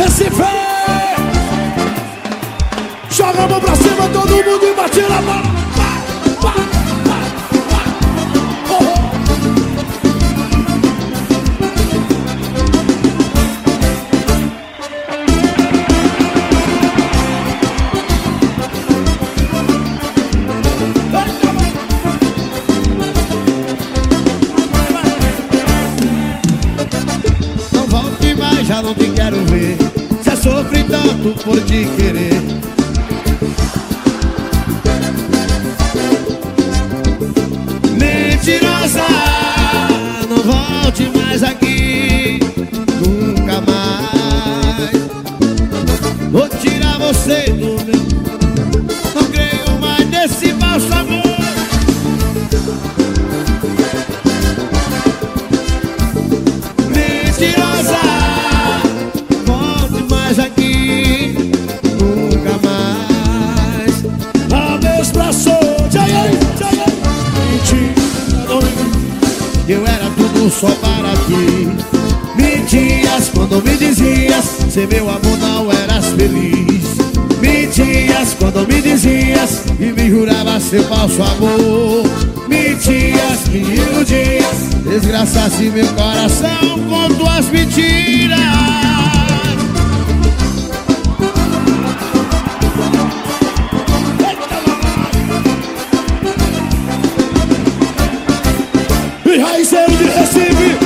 Recife. Joga a mão pra cima, todo mundo e bate na mão já não te quero ver Já sofri tanto por te querer. Mentirosa Não volte mais aqui. Nunca mais. Vou tirar você do meu Eu era tudo só para ti. Mentias quando me dizias Se meu amor não eras feliz. Mentias quando me dizias E me jurava seu falso amor. Mentias, me iludias Desgraçasse meu coração com tuas mentiras Raizeiro de Recife.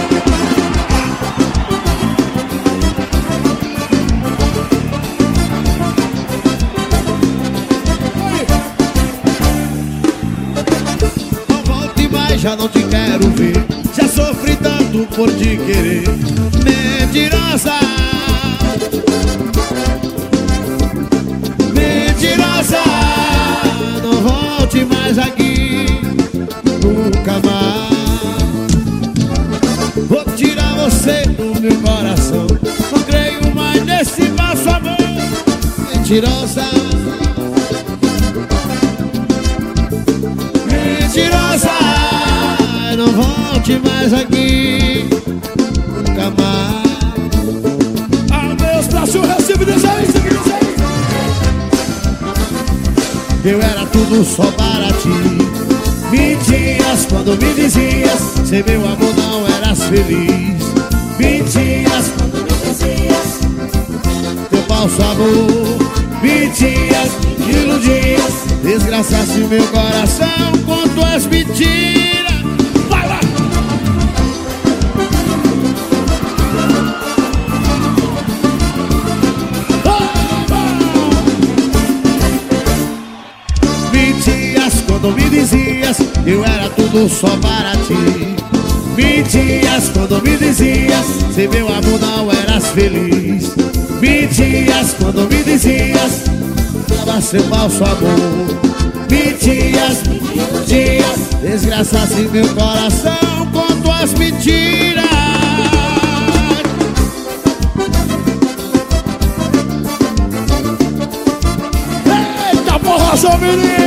Não volte mais, já não te quero ver. Já sofri tanto por te querer. Mentirosa Mentirosa Não volte mais aqui você do meu coração. Não creio mais nesse falso amor Mentirosa. Mentirosa Não volte mais aqui Nunca mais. Ah, meus braços, aí, diz aí. Eu era tudo só para ti quando me dizias Sem meu amor não eras feliz. Mentias quando me dizias Teu falso amor. Mentias, me iludias. Desgraçasse o meu coração com tuas mentiras quando me dizias Eu era tudo só para ti. Mentias quando me dizias Se meu amor não eras feliz. Mentias quando me dizias Tava seu falso amor. Mentias, mentias Desgraçasse meu coração com tuas mentiras. Eita porra, seu menino!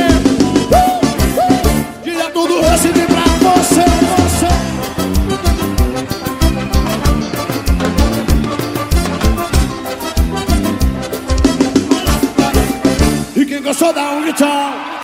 guitar.